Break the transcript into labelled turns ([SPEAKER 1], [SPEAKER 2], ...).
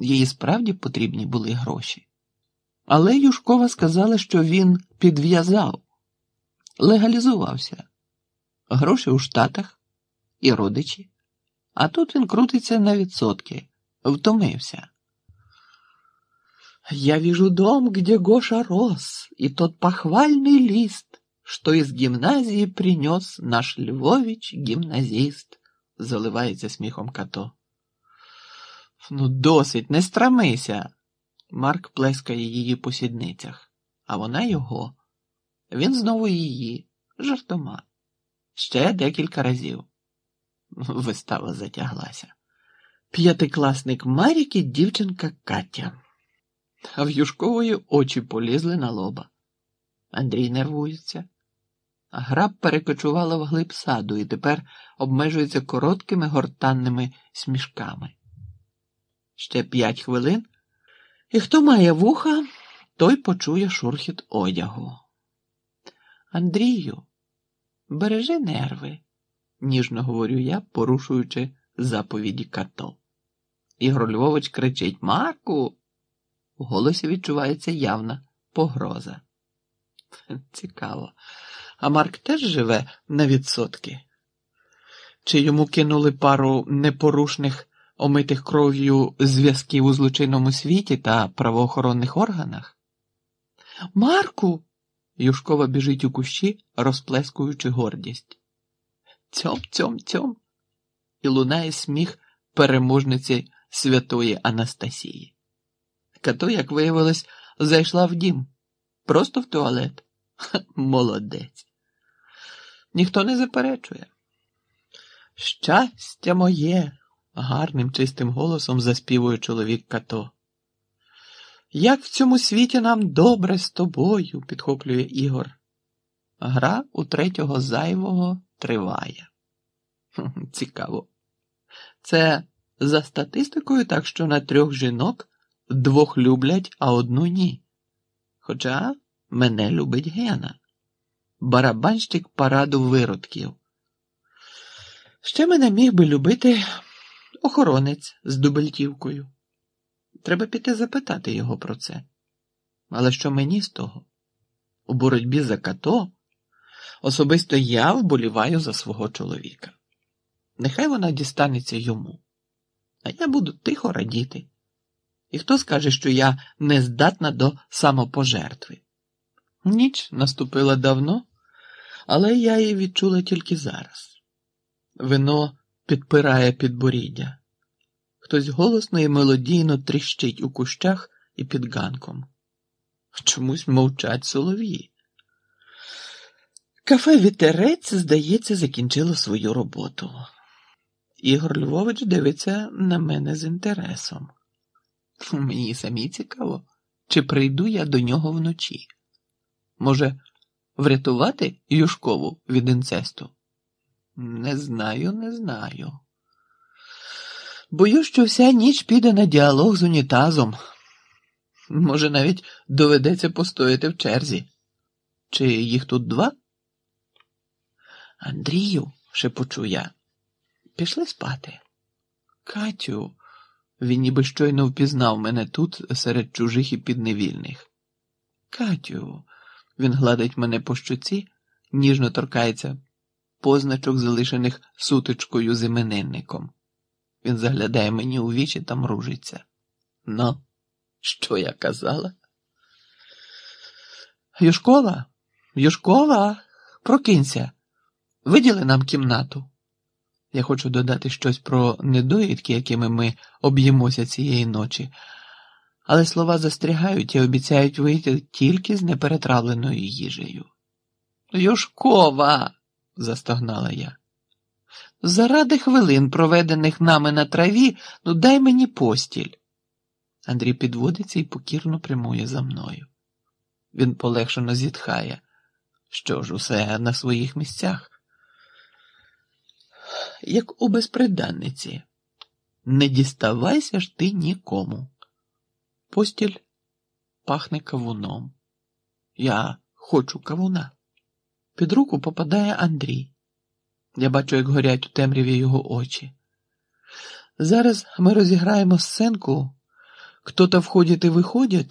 [SPEAKER 1] Їй справді потрібні були гроші. Але Юшкова сказала, що він підв'язав, легалізувався. Гроші у Штатах і родичі. А тут він крутиться на відсотки, втомився. Я вижу дом, где Гоша рос, и тот похвальный лист, что из гимназии принес наш Львович гімназіст, заливається сміхом като. Ну, досить, не страмися. Марк плескає її по сідницях, а вона його. Він знову її, жартома. Ще декілька разів. Вистава затяглася. П'ятикласник Марік і дівчинка Катя. А в Юшкової очі полізли на лоба. Андрій нервується. Граб перекочувала в глиб саду і тепер обмежується короткими гортанними смішками. Ще п'ять хвилин, і хто має вуха, той почує шурхіт одягу. Андрію, бережи нерви, ніжно говорю я, порушуючи заповіді като. Ігор Львович кричить Марку. У голосі відчувається явна погроза. Цікаво. А Марк теж живе на відсотки? Чи йому кинули пару непорушних, омитих кров'ю зв'язків у злочинному світі та правоохоронних органах? Марку. Юшкова біжить у кущі, розплескуючи гордість. Цьом, цьом, цьом. І лунає сміх переможниці святої Анастасії. Като, як виявилось, зайшла в дім, просто в туалет. Ха, молодець. Ніхто не заперечує. Щастя моє, гарним чистим голосом заспівує чоловік като. Як в цьому світі нам добре з тобою, підхоплює Ігор. Гра у третього зайвого триває. Цікаво. Це за статистикою, так що на трьох жінок двох люблять, а одну ні. Хоча мене любить Гена, барабанщик параду виродків. Ще мене міг би любити охоронець з дубельтівкою. Треба піти запитати його про це. Але що мені з того? У боротьбі за като особисто я вболіваю за свого чоловіка. Нехай вона дістанеться йому, а я буду тихо радіти. І хто скаже, що я не здатна до самопожертви? Ніч наступила давно, але я її відчула тільки зараз. Вино підпирає підборіддя. Хтось голосно і мелодійно тріщить у кущах і під ганком. Чомусь мовчать солов'ї. Кафе Вітерець, здається, закінчило свою роботу. Ігор Львович дивиться на мене з інтересом. Мені самі цікаво, чи прийду я до нього вночі. Може, врятувати Юшкову від інцесту? Не знаю, не знаю. Боюсь, що вся ніч піде на діалог з унітазом. Може, навіть доведеться постояти в черзі. Чи їх тут два? Андрію, шепочу я, пішли спати. Катю, він ніби щойно впізнав мене тут серед чужих і підневільних. Катю, він гладить мене по щоці, ніжно торкається позначок, залишених сутичкою з іменинником. Він заглядає мені у вічі та мружиться. Ну, що я казала? Юшкова, Юшкова, прокинься, виділи нам кімнату. Я хочу додати щось про недоїдки, якими ми об'їмося цієї ночі, але слова застрягають і обіцяють вийти тільки з неперетравленою їжею. Юшкова, застогнала я. Заради хвилин, проведених нами на траві, ну дай мені постіль. Андрій підводиться і покірно прямує за мною. Він полегшено зітхає. Що ж, усе на своїх місцях як у безприданниці. Не діставайся ж ти нікому. Постіль пахне кавуном. Я хочу кавуна. Під руку попадає Андрій. Я бачу, як горять у темряві його очі. Зараз ми розіграємо сценку, кто-то входит и выходит,